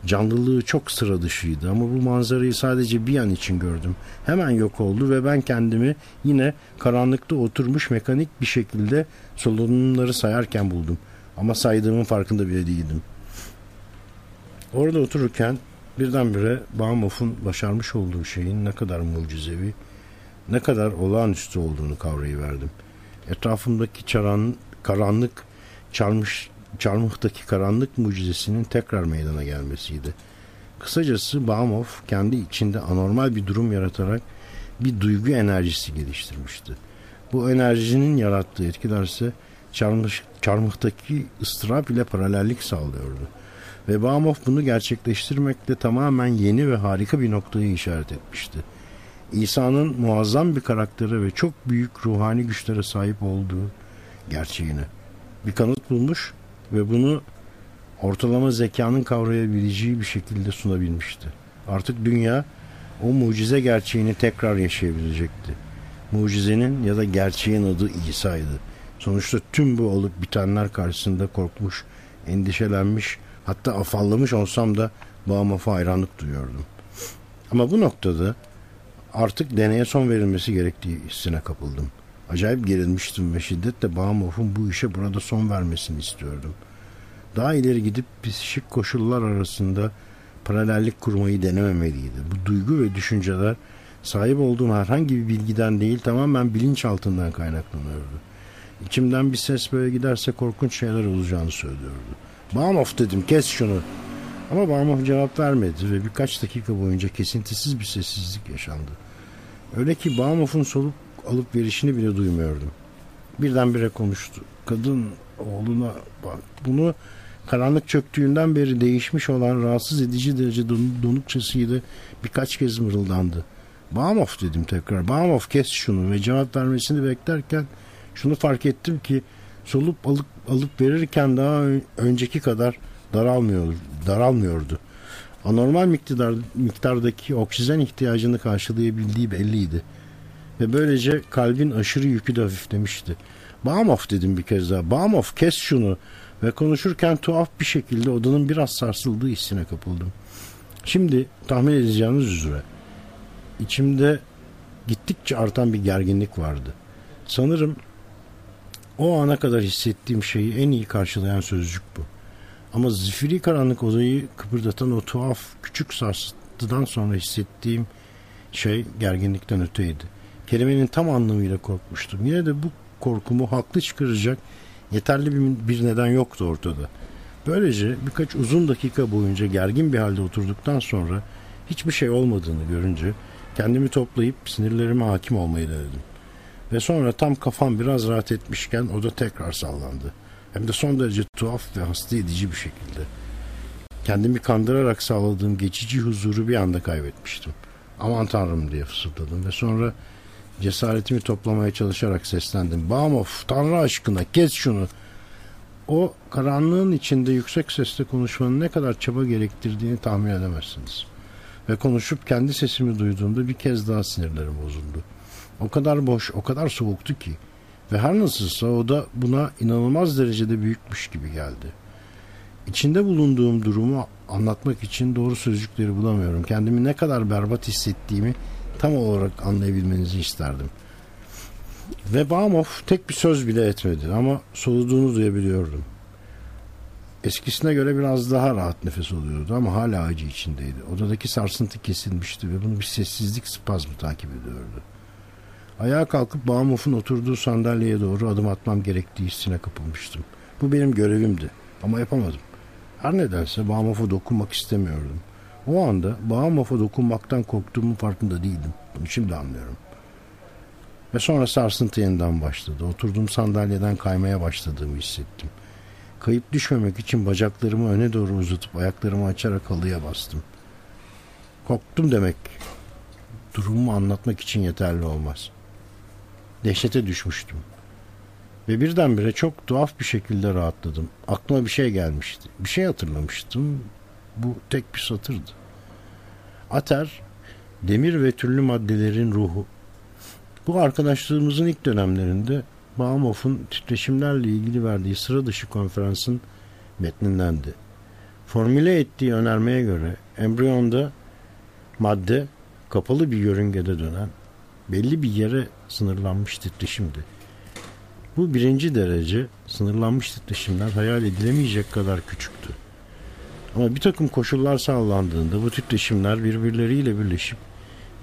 Canlılığı çok sıra dışıydı ama bu manzarayı sadece bir an için gördüm. Hemen yok oldu ve ben kendimi yine karanlıkta oturmuş mekanik bir şekilde solunumları sayarken buldum. Ama saydığımın farkında bile değildim. Orada otururken birdenbire Baumhoff'un başarmış olduğu şeyin ne kadar mucizevi, ne kadar olağanüstü olduğunu kavrayıverdim. Etrafımdaki çaran, karanlık, çarmış, çarmıhtaki karanlık mucizesinin tekrar meydana gelmesiydi. Kısacası Baumhoff kendi içinde anormal bir durum yaratarak bir duygu enerjisi geliştirmişti. Bu enerjinin yarattığı etkilerse çarmıh, çarmıhtaki ıstırap ile paralellik sağlıyordu. Ve Baumhoff bunu gerçekleştirmekle tamamen yeni ve harika bir noktayı işaret etmişti. İsa'nın muazzam bir karaktere ve çok büyük ruhani güçlere sahip olduğu gerçeğine bir kanıt bulmuş ve bunu ortalama zekanın kavrayabileceği bir şekilde sunabilmişti. Artık dünya o mucize gerçeğini tekrar yaşayabilecekti. Mucizenin ya da gerçeğin adı İsa'ydı. Sonuçta tüm bu olup bitenler karşısında korkmuş, endişelenmiş, hatta afallamış olsam da Baumhoff'a hayranlık duyuyordum. Ama bu noktada artık deneye son verilmesi gerektiği hissine kapıldım. Acayip gerilmiştim ve şiddetle Baumhoff'un bu işe burada son vermesini istiyordum. Daha ileri gidip psikik koşullar arasında paralellik kurmayı denememeliydi. Bu duygu ve düşünceler sahip olduğum herhangi bir bilgiden değil tamamen bilinçaltından kaynaklanıyordu. İçimden bir ses böyle giderse korkunç şeyler olacağını söylüyordu. Baumhoff dedim kes şunu. Ama Baumhoff cevap vermedi ve birkaç dakika boyunca kesintisiz bir sessizlik yaşandı. Öyle ki Baumhoff'un solup alıp verişini bile duymuyordum. Birdenbire konuştu. Kadın oğluna bak bunu karanlık çöktüğünden beri değişmiş olan rahatsız edici derece donukçasıydı birkaç kez mırıldandı. Baumhoff dedim tekrar. Baumhoff kes şunu ve cevap vermesini beklerken şunu fark ettim ki solup alıp alıp verirken daha önceki kadar daralmıyor, daralmıyordu. Anormal miktar, miktardaki oksijen ihtiyacını karşılayabildiği belliydi. Ve böylece kalbin aşırı yükü de hafiflemişti. Baumhoff dedim bir kez daha. Baumhoff kes şunu. Ve konuşurken tuhaf bir şekilde odanın biraz sarsıldığı hissine kapıldım. Şimdi tahmin edeceğiniz üzere içimde gittikçe artan bir gerginlik vardı. Sanırım o ana kadar hissettiğim şeyi en iyi karşılayan sözcük bu. Ama zifiri karanlık odayı kıpırdatan o tuhaf küçük sarsıntıdan sonra hissettiğim şey gerginlikten öteydi. Kelimenin tam anlamıyla korkmuştum. Yine de bu korkumu haklı çıkaracak yeterli bir, bir neden yoktu ortada. Böylece birkaç uzun dakika boyunca gergin bir halde oturduktan sonra hiçbir şey olmadığını görünce kendimi toplayıp sinirlerime hakim olmayı denedim. Ve sonra tam kafam biraz rahat etmişken o da tekrar sallandı. Hem de son derece tuhaf ve hasta edici bir şekilde. Kendimi kandırarak sağladığım geçici huzuru bir anda kaybetmiştim. Aman tanrım diye fısıldadım ve sonra cesaretimi toplamaya çalışarak seslendim. Baumhoff tanrı aşkına kes şunu. O karanlığın içinde yüksek sesle konuşmanın ne kadar çaba gerektirdiğini tahmin edemezsiniz. Ve konuşup kendi sesimi duyduğumda bir kez daha sinirlerim bozuldu. O kadar boş, o kadar soğuktu ki. Ve her nasılsa o da buna inanılmaz derecede büyükmüş gibi geldi. İçinde bulunduğum durumu anlatmak için doğru sözcükleri bulamıyorum. Kendimi ne kadar berbat hissettiğimi tam olarak anlayabilmenizi isterdim. Ve Baumhoff tek bir söz bile etmedi ama soluduğunu duyabiliyordum. Eskisine göre biraz daha rahat nefes alıyordu ama hala acı içindeydi. Odadaki sarsıntı kesilmişti ve bunu bir sessizlik spazmı takip ediyordu. Ayağa kalkıp Baumhoff'un oturduğu sandalyeye doğru adım atmam gerektiği hissine kapılmıştım. Bu benim görevimdi ama yapamadım. Her nedense Baumhoff'a dokunmak istemiyordum. O anda Baumhoff'a dokunmaktan korktuğumun farkında değildim. Bunu şimdi anlıyorum. Ve sonra sarsıntı yeniden başladı. Oturduğum sandalyeden kaymaya başladığımı hissettim. Kayıp düşmemek için bacaklarımı öne doğru uzatıp ayaklarımı açarak halıya bastım. Korktum demek. Durumumu anlatmak için yeterli olmaz. Dehşete düşmüştüm. Ve birdenbire çok tuhaf bir şekilde rahatladım. Aklıma bir şey gelmişti. Bir şey hatırlamıştım. Bu tek bir satırdı. Ater, demir ve türlü maddelerin ruhu. Bu arkadaşlığımızın ilk dönemlerinde Baumhoff'un titreşimlerle ilgili verdiği sıra dışı konferansın metnindendi. Formüle ettiği önermeye göre embriyonda madde kapalı bir yörüngede dönen belli bir yere sınırlanmış titreşimdi. Bu birinci derece sınırlanmış titreşimler hayal edilemeyecek kadar küçüktü. Ama bir takım koşullar sağlandığında bu titreşimler birbirleriyle birleşip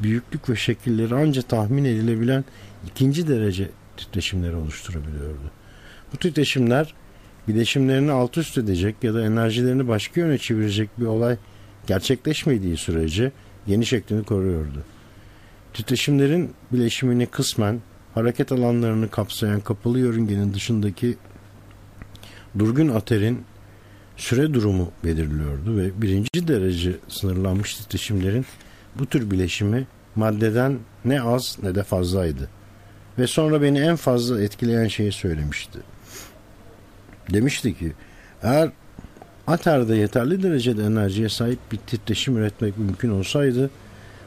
büyüklük ve şekilleri ancak tahmin edilebilen ikinci derece titreşimleri oluşturabiliyordu. Bu titreşimler bileşimlerini alt üst edecek ya da enerjilerini başka yöne çevirecek bir olay gerçekleşmediği sürece yeni şeklini koruyordu. Titreşimlerin bileşimini kısmen hareket alanlarını kapsayan kapalı yörüngenin dışındaki durgun aterin süre durumu belirliyordu ve birinci derece sınırlanmış titreşimlerin bu tür bileşimi maddeden ne az ne de fazlaydı. Ve sonra beni en fazla etkileyen şeyi söylemişti. Demişti ki eğer Ater'de yeterli derecede enerjiye sahip bir titreşim üretmek mümkün olsaydı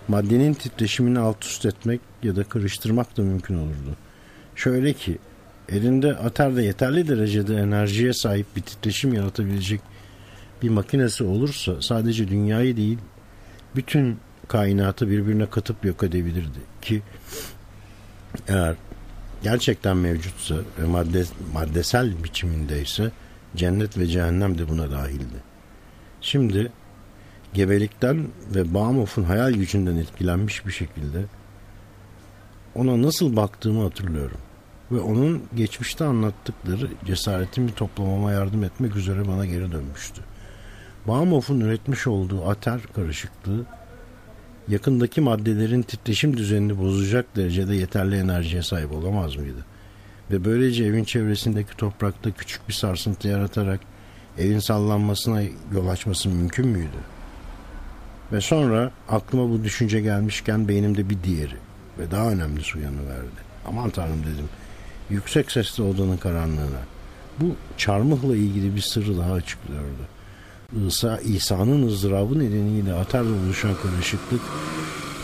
maddenin titreşimini alt üst etmek ya da karıştırmak da mümkün olurdu. Şöyle ki elinde Ater'de yeterli derecede enerjiye sahip bir titreşim yaratabilecek bir makinesi olursa sadece dünyayı değil bütün kainatı birbirine katıp yok edebilirdi ki eğer gerçekten mevcutsa ve madde, maddesel biçimindeyse cennet ve cehennem de buna dahildi. Şimdi gebelikten ve Baumhoff'un hayal gücünden etkilenmiş bir şekilde ona nasıl baktığımı hatırlıyorum. Ve onun geçmişte anlattıkları cesaretimi toplamama yardım etmek üzere bana geri dönmüştü. Baumhoff'un üretmiş olduğu ater karışıklığı yakındaki maddelerin titreşim düzenini bozacak derecede yeterli enerjiye sahip olamaz mıydı? Ve böylece evin çevresindeki toprakta küçük bir sarsıntı yaratarak evin sallanmasına yol açması mümkün müydü? Ve sonra aklıma bu düşünce gelmişken beynimde bir diğeri ve daha önemlisi uyanıverdi. Aman tanrım dedim. Yüksek sesle odanın karanlığına. Bu çarmıhla ilgili bir sırrı daha açıklıyordu. İsa, İsa'nın ızdırabı nedeniyle atarla oluşan karışıklık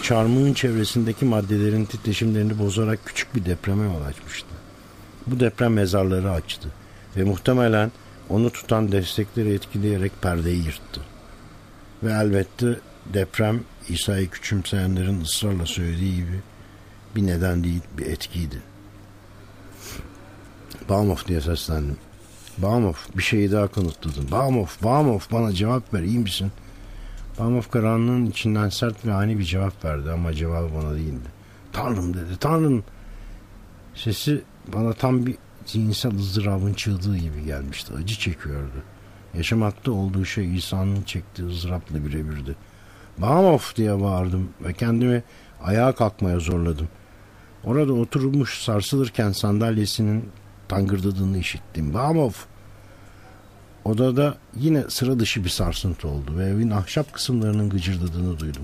çarmığın çevresindeki maddelerin titreşimlerini bozarak küçük bir depreme yol açmıştı. Bu deprem mezarları açtı ve muhtemelen onu tutan destekleri etkileyerek perdeyi yırttı. Ve elbette deprem İsa'yı küçümseyenlerin ısrarla söylediği gibi bir neden değil bir etkiydi. Baumhoff diye seslendim. Baumhoff bir şeyi daha kanıtladın. Baumhoff, Baumhoff bana cevap ver iyi misin? Baumhoff karanlığın içinden sert ve ani bir cevap verdi ama cevabı bana değildi. Tanrım dedi, Tanrım. Sesi bana tam bir zihinsel ızdırabın çığlığı gibi gelmişti. Acı çekiyordu. Yaşamakta olduğu şey İsa'nın çektiği ızdırapla birebirdi. Baumhoff diye bağırdım ve kendimi ayağa kalkmaya zorladım. Orada oturmuş sarsılırken sandalyesinin tangırdadığını işittim. Baumhoff! Odada yine sıra dışı bir sarsıntı oldu ve evin ahşap kısımlarının gıcırdadığını duydum.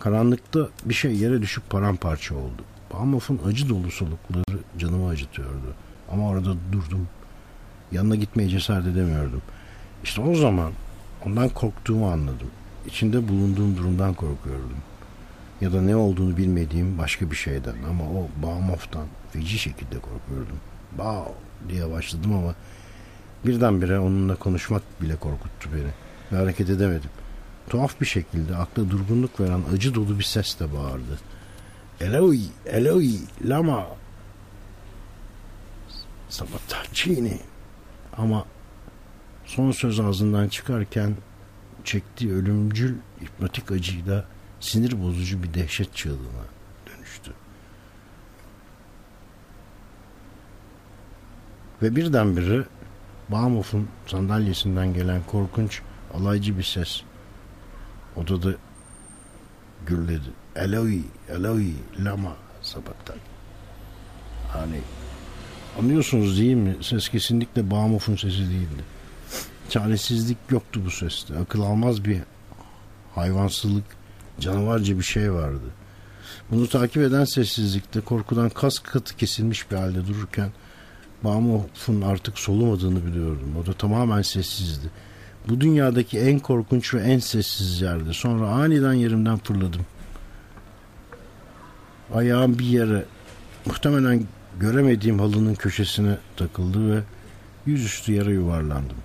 Karanlıkta bir şey yere düşüp paramparça oldu. Baumhoff'un acı dolu solukları canımı acıtıyordu. Ama orada durdum. Yanına gitmeye cesaret edemiyordum. İşte o zaman ondan korktuğumu anladım. İçinde bulunduğum durumdan korkuyordum. Ya da ne olduğunu bilmediğim başka bir şeyden ama o Baumhoff'tan feci şekilde korkuyordum. Bao diye başladım ama birdenbire onunla konuşmak bile korkuttu beni. Ve hareket edemedim. Tuhaf bir şekilde akla durgunluk veren acı dolu bir ses de bağırdı. Eloi, Eloi, lama sabatacini. Ama son söz ağzından çıkarken çektiği ölümcül hipnotik acıyla sinir bozucu bir dehşet çığlığına dönüştü. Ve birdenbire Bahamof'un sandalyesinden gelen korkunç alaycı bir ses odada gürledi. Eloi, Eloi, lama sabahtan. Hani anlıyorsunuz değil mi? Ses kesinlikle Bahamof'un sesi değildi. Çaresizlik yoktu bu seste. Akıl almaz bir hayvansılık, canavarca bir şey vardı. Bunu takip eden sessizlikte korkudan kas katı kesilmiş bir halde dururken Bahamof'un artık solumadığını biliyordum. O da tamamen sessizdi. Bu dünyadaki en korkunç ve en sessiz yerdi. Sonra aniden yerimden fırladım. Ayağım bir yere muhtemelen göremediğim halının köşesine takıldı ve yüzüstü yere yuvarlandım.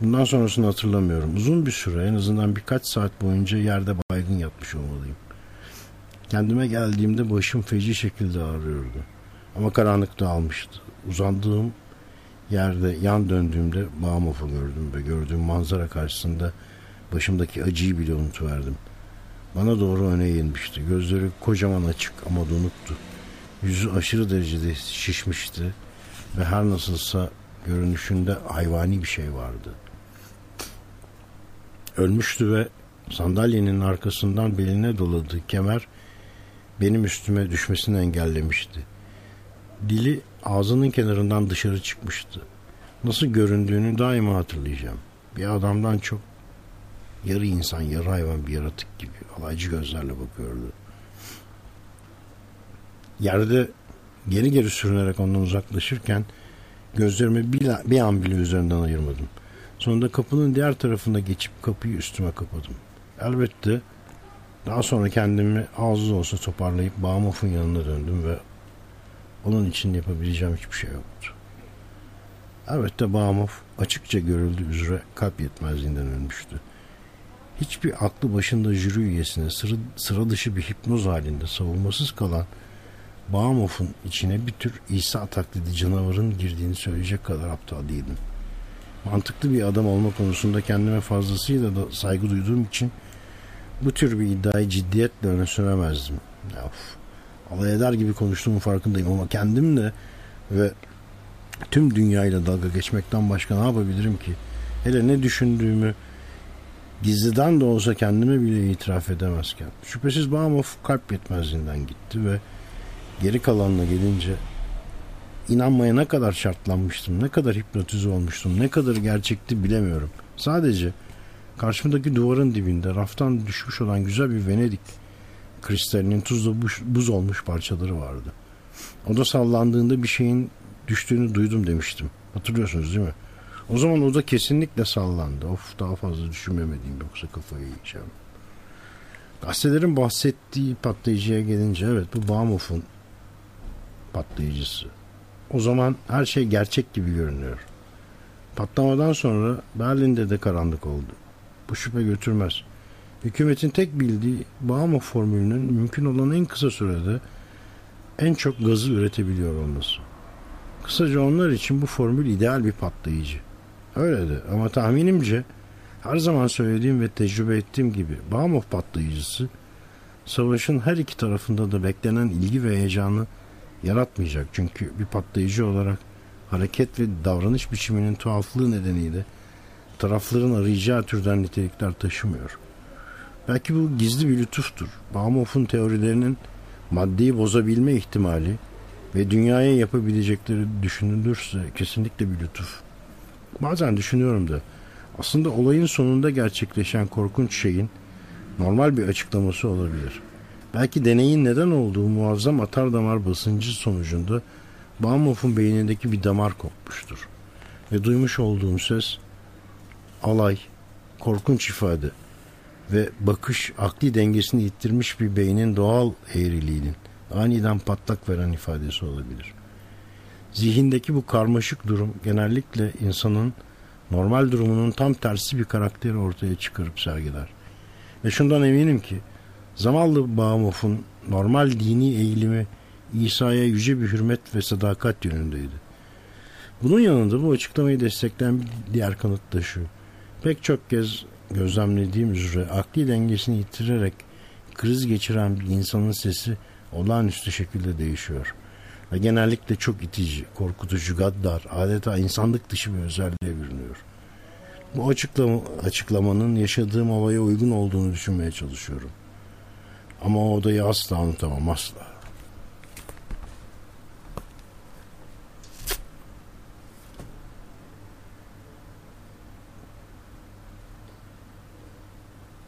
Bundan sonrasını hatırlamıyorum. Uzun bir süre en azından birkaç saat boyunca yerde baygın yatmış olmalıyım. Kendime geldiğimde başım feci şekilde ağrıyordu. Ama karanlık dağılmıştı. Uzandığım yerde yan döndüğümde Bahamof'u gördüm ve gördüğüm manzara karşısında başımdaki acıyı bile unutuverdim. Bana doğru öne eğilmişti. Gözleri kocaman açık ama donuktu. Yüzü aşırı derecede şişmişti ve her nasılsa görünüşünde hayvani bir şey vardı. Ölmüştü ve sandalyenin arkasından beline doladığı kemer benim üstüme düşmesini engellemişti. Dili ağzının kenarından dışarı çıkmıştı. Nasıl göründüğünü daima hatırlayacağım. Bir adamdan çok yarı insan, yarı hayvan bir yaratık gibi alaycı gözlerle bakıyordu. Yerde geri geri sürünerek ondan uzaklaşırken gözlerimi bir, an bile üzerinden ayırmadım. Sonunda kapının diğer tarafında geçip kapıyı üstüme kapadım. Elbette daha sonra kendimi ağzı olsa toparlayıp Bağmof'un yanına döndüm ve onun için yapabileceğim hiçbir şey yoktu. Elbette Bağmof açıkça görüldüğü üzere kalp yetmezliğinden ölmüştü. Hiçbir aklı başında jüri üyesine sıra, sıra dışı bir hipnoz halinde savunmasız kalan Bağmof'un içine bir tür İsa taklidi canavarın girdiğini söyleyecek kadar aptal değildim. Mantıklı bir adam olma konusunda kendime fazlasıyla da saygı duyduğum için bu tür bir iddiayı ciddiyetle öne süremezdim. Of, alay eder gibi konuştuğumun farkındayım ama kendimle ve tüm dünyayla dalga geçmekten başka ne yapabilirim ki? Hele ne düşündüğümü gizliden de olsa kendime bile itiraf edemezken. Şüphesiz Bahamov kalp yetmezliğinden gitti ve geri kalanına gelince inanmaya ne kadar şartlanmıştım, ne kadar hipnotize olmuştum, ne kadar gerçekti bilemiyorum. Sadece karşımdaki duvarın dibinde raftan düşmüş olan güzel bir Venedik kristalinin tuzla buz olmuş parçaları vardı. O da sallandığında bir şeyin düştüğünü duydum demiştim. Hatırlıyorsunuz değil mi? O zaman o da kesinlikle sallandı. Of daha fazla düşünmemeliyim yoksa kafayı yiyeceğim. Gazetelerin bahsettiği patlayıcıya gelince evet bu Baumhoff'un patlayıcısı. O zaman her şey gerçek gibi görünüyor. Patlamadan sonra Berlin'de de karanlık oldu. Bu şüphe götürmez. Hükümetin tek bildiği Bauma formülünün mümkün olan en kısa sürede en çok gazı üretebiliyor olması. Kısaca onlar için bu formül ideal bir patlayıcı. Öyle de ama tahminimce her zaman söylediğim ve tecrübe ettiğim gibi Baumov patlayıcısı savaşın her iki tarafında da beklenen ilgi ve heyecanı yaratmayacak. Çünkü bir patlayıcı olarak hareket ve davranış biçiminin tuhaflığı nedeniyle tarafların arayacağı türden nitelikler taşımıyor. Belki bu gizli bir lütuftur. Baumhoff'un teorilerinin maddeyi bozabilme ihtimali ve dünyaya yapabilecekleri düşünülürse kesinlikle bir lütuf. Bazen düşünüyorum da aslında olayın sonunda gerçekleşen korkunç şeyin normal bir açıklaması olabilir. Belki deneyin neden olduğu muazzam atar damar basıncı sonucunda Baumhoff'un beynindeki bir damar kopmuştur. Ve duymuş olduğum ses alay, korkunç ifade ve bakış akli dengesini ittirmiş bir beynin doğal eğriliğinin aniden patlak veren ifadesi olabilir. Zihindeki bu karmaşık durum genellikle insanın normal durumunun tam tersi bir karakteri ortaya çıkarıp sergiler. Ve şundan eminim ki zavallı Baumhoff'un normal dini eğilimi İsa'ya yüce bir hürmet ve sadakat yönündeydi. Bunun yanında bu açıklamayı destekleyen bir diğer kanıt da şu. Pek çok kez gözlemlediğim üzere akli dengesini yitirerek kriz geçiren bir insanın sesi olağanüstü şekilde değişiyor. ve genellikle çok itici, korkutucu, gaddar, adeta insanlık dışı bir özelliğe bürünüyor. Bu açıklama, açıklamanın yaşadığım havaya uygun olduğunu düşünmeye çalışıyorum. Ama o odayı asla unutamam asla.